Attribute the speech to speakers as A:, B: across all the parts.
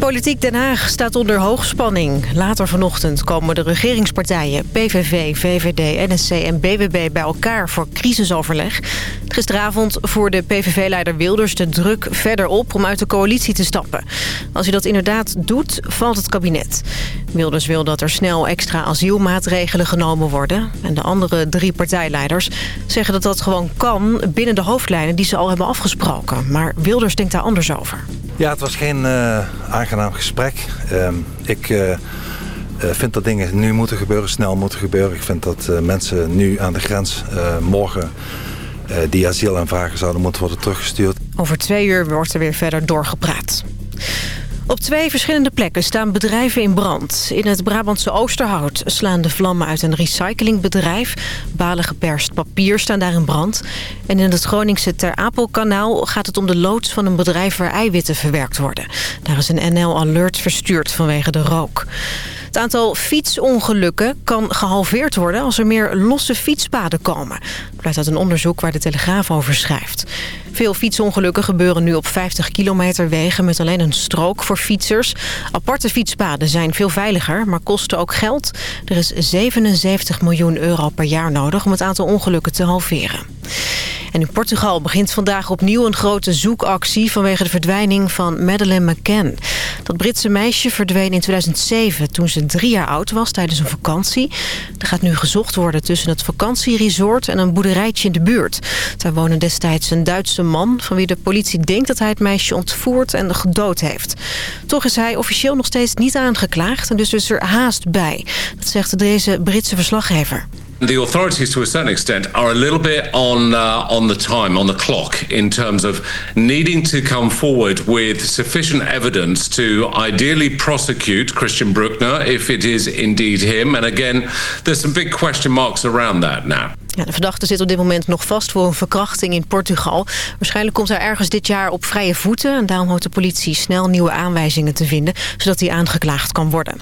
A: Politiek Den Haag staat onder hoogspanning. Later vanochtend komen de regeringspartijen PVV, VVD, NSC en BBB bij elkaar voor crisisoverleg. Gisteravond voerde PVV-leider Wilders de druk verder op om uit de coalitie te stappen. Als hij dat inderdaad doet, valt het kabinet. Wilders wil dat er snel extra asielmaatregelen genomen worden. En de andere drie partijleiders zeggen dat dat gewoon kan binnen de hoofdlijnen die ze al hebben afgesproken. Maar Wilders denkt daar anders over.
B: Ja, het was geen uh, aangenaam gesprek. Uh, ik uh, vind dat dingen nu moeten gebeuren, snel moeten gebeuren. Ik vind dat mensen nu aan de grens morgen die asiel aanvragen zouden moeten worden teruggestuurd.
A: Over twee uur wordt er weer verder doorgepraat. Op twee verschillende plekken staan bedrijven in brand. In het Brabantse Oosterhout slaan de vlammen uit een recyclingbedrijf. Balen geperst papier staan daar in brand. En in het Groningse Ter Apelkanaal gaat het om de loods van een bedrijf waar eiwitten verwerkt worden. Daar is een NL-alert verstuurd vanwege de rook. Het aantal fietsongelukken kan gehalveerd worden als er meer losse fietspaden komen. Blijkt uit een onderzoek waar de Telegraaf over schrijft. Veel fietsongelukken gebeuren nu op 50 kilometer wegen met alleen een strook voor fietsers. Aparte fietspaden zijn veel veiliger, maar kosten ook geld. Er is 77 miljoen euro per jaar nodig om het aantal ongelukken te halveren. En in Portugal begint vandaag opnieuw een grote zoekactie... vanwege de verdwijning van Madeleine McCann. Dat Britse meisje verdween in 2007 toen ze drie jaar oud was tijdens een vakantie. Er gaat nu gezocht worden tussen het vakantieresort en een boerderijtje in de buurt. Daar woonde destijds een Duitse man... van wie de politie denkt dat hij het meisje ontvoerd en gedood heeft. Toch is hij officieel nog steeds niet aangeklaagd... en dus is er haast bij. Dat zegt deze Britse verslaggever.
C: The authorities, to a certain extent, are a little bit on uh, on the time, on the clock, in terms of needing to come forward with sufficient evidence to ideally prosecute Christian Bruckner if it is indeed him. And again, there's some big question marks around that now. Ja,
A: de verdachte zit op dit moment nog vast voor een verkrachting in Portugal. Waarschijnlijk komt hij ergens dit jaar op vrije voeten. En daarom hoopt de politie snel nieuwe aanwijzingen te vinden... zodat hij aangeklaagd kan worden.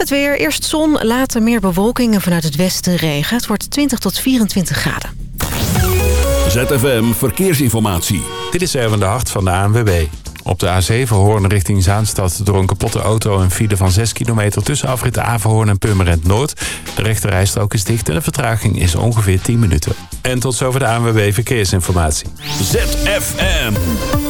A: Het weer, eerst zon, later meer bewolking en vanuit het westen regen. Het wordt 20 tot 24 graden.
D: ZFM Verkeersinformatie.
E: Dit is even de hart van de ANWB. Op de A7 Hoorn richting Zaanstad door een kapotte auto... een file van 6 kilometer tussen afrit Averhoorn en Purmerend Noord. De rechterrijstrook is dicht en de vertraging is ongeveer 10 minuten. En tot zover de ANWB Verkeersinformatie.
D: ZFM.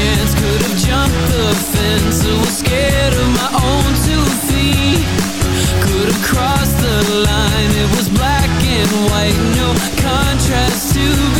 F: chance Could have jumped the fence. I was scared of my own two feet. Could have crossed the line. It was black and white No contrast to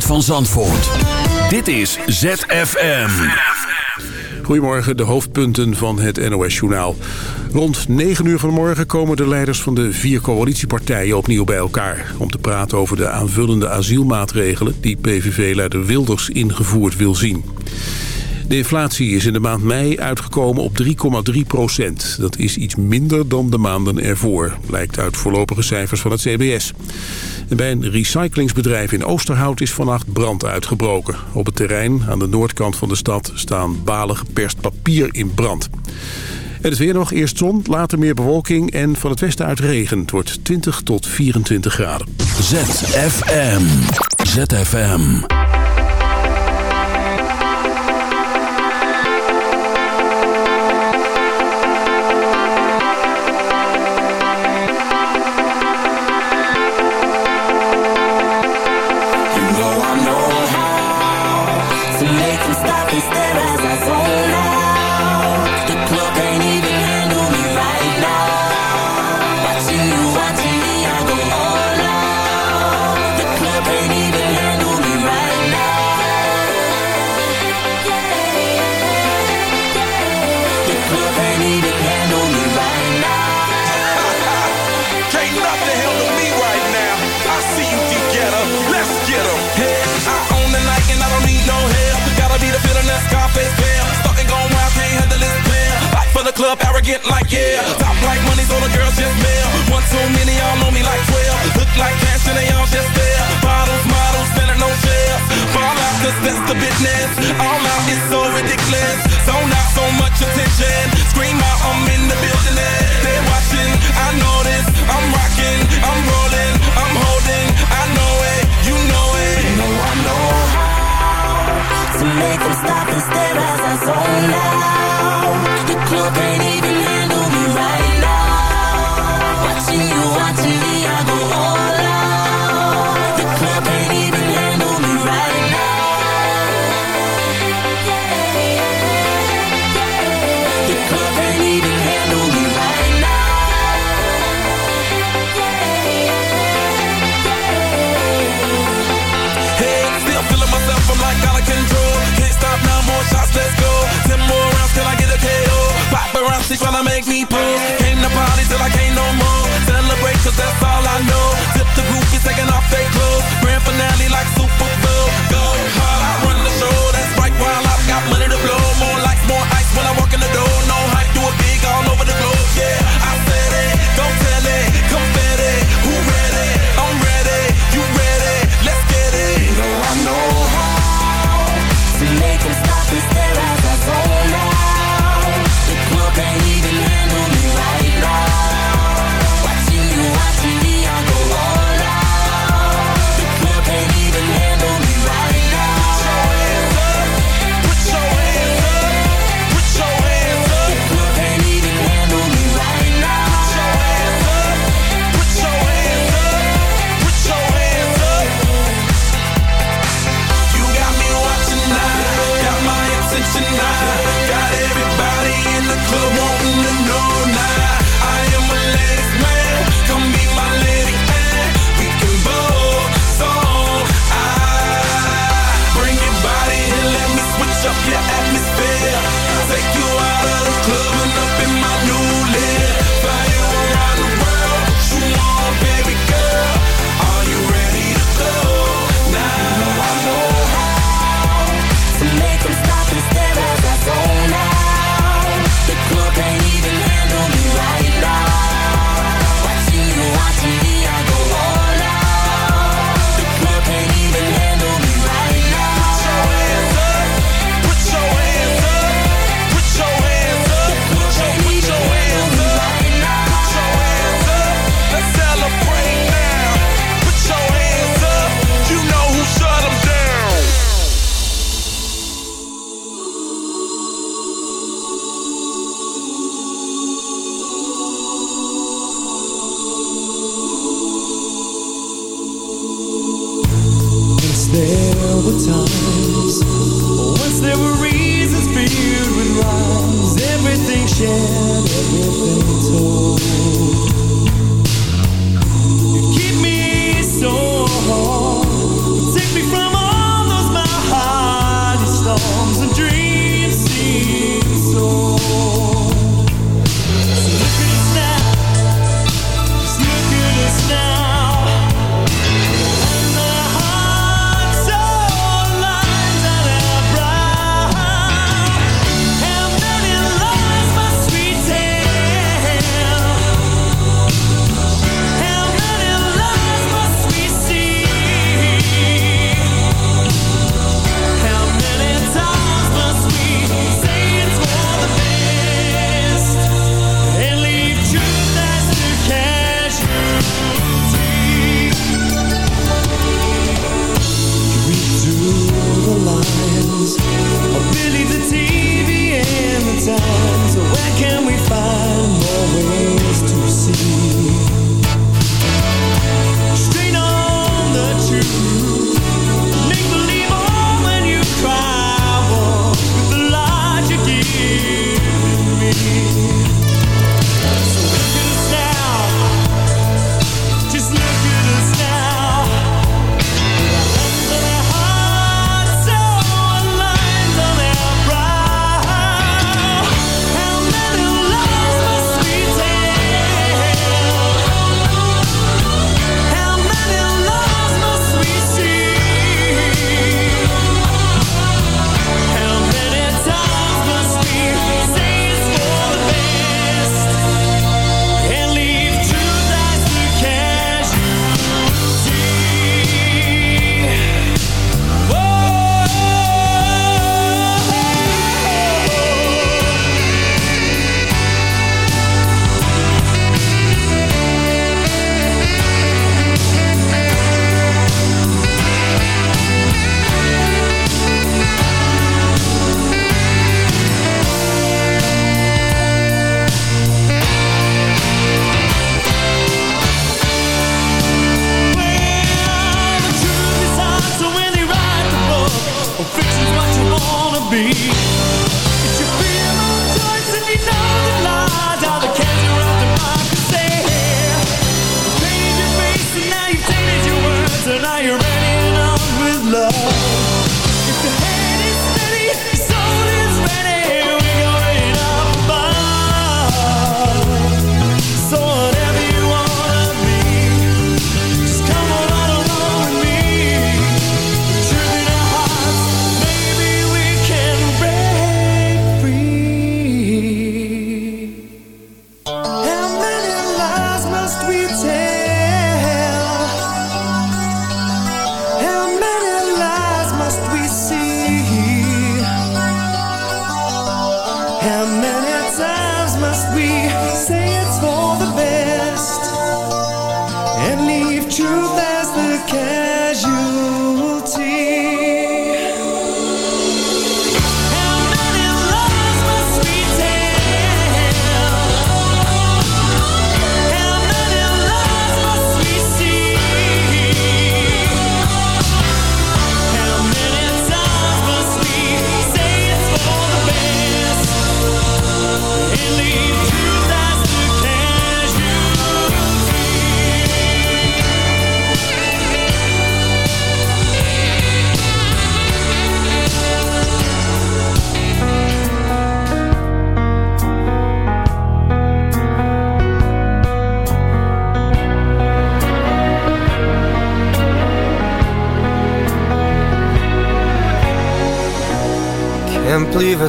D: Van Zandvoort. Dit is ZFM.
G: Goedemorgen, de hoofdpunten van het NOS-journaal. Rond 9 uur vanmorgen komen de leiders van de vier coalitiepartijen opnieuw bij elkaar... om te praten over de aanvullende asielmaatregelen die PVV-leider Wilders ingevoerd wil zien. De inflatie is in de maand mei uitgekomen op 3,3 procent. Dat is iets minder dan de maanden ervoor, blijkt uit voorlopige cijfers van het CBS. Bij een recyclingsbedrijf in Oosterhout is vannacht brand uitgebroken. Op het terrein aan de noordkant van de stad staan balen geperst papier in brand. Het is weer nog eerst zon, later meer bewolking en van het westen uit regen. Het wordt 20 tot 24 graden.
D: ZFM. ZFM.
H: Arrogant like yeah. Top like money's on the girls just mail. One too many, y'all know me like 12. Look like cash and they all just there. Bottles, models, spending no shares. Fall out, cause that's the business. All out is so ridiculous. So not so much attention. Scream out, I'm in the building. They're watching, I know this. I'm rocking, I'm rolling,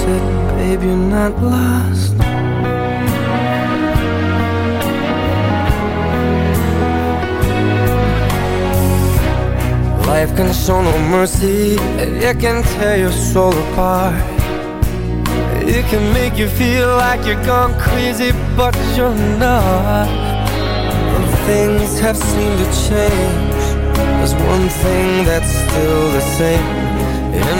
I: said, babe, you're not lost. Life can show no mercy It can tear your soul apart. It can make you feel like you're gone crazy But you're not. And things have seemed to change. There's one thing that's still the same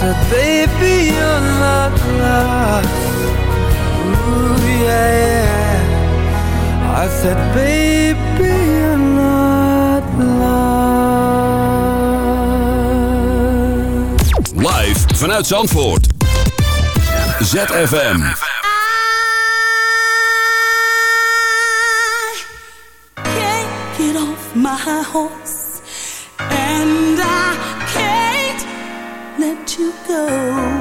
I: said, baby, you're not lost Ooh, yeah, yeah I said, baby, you're not lost
D: Live vanuit Zandvoort. ZFM.
J: can't get off my horse go.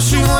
K: she wants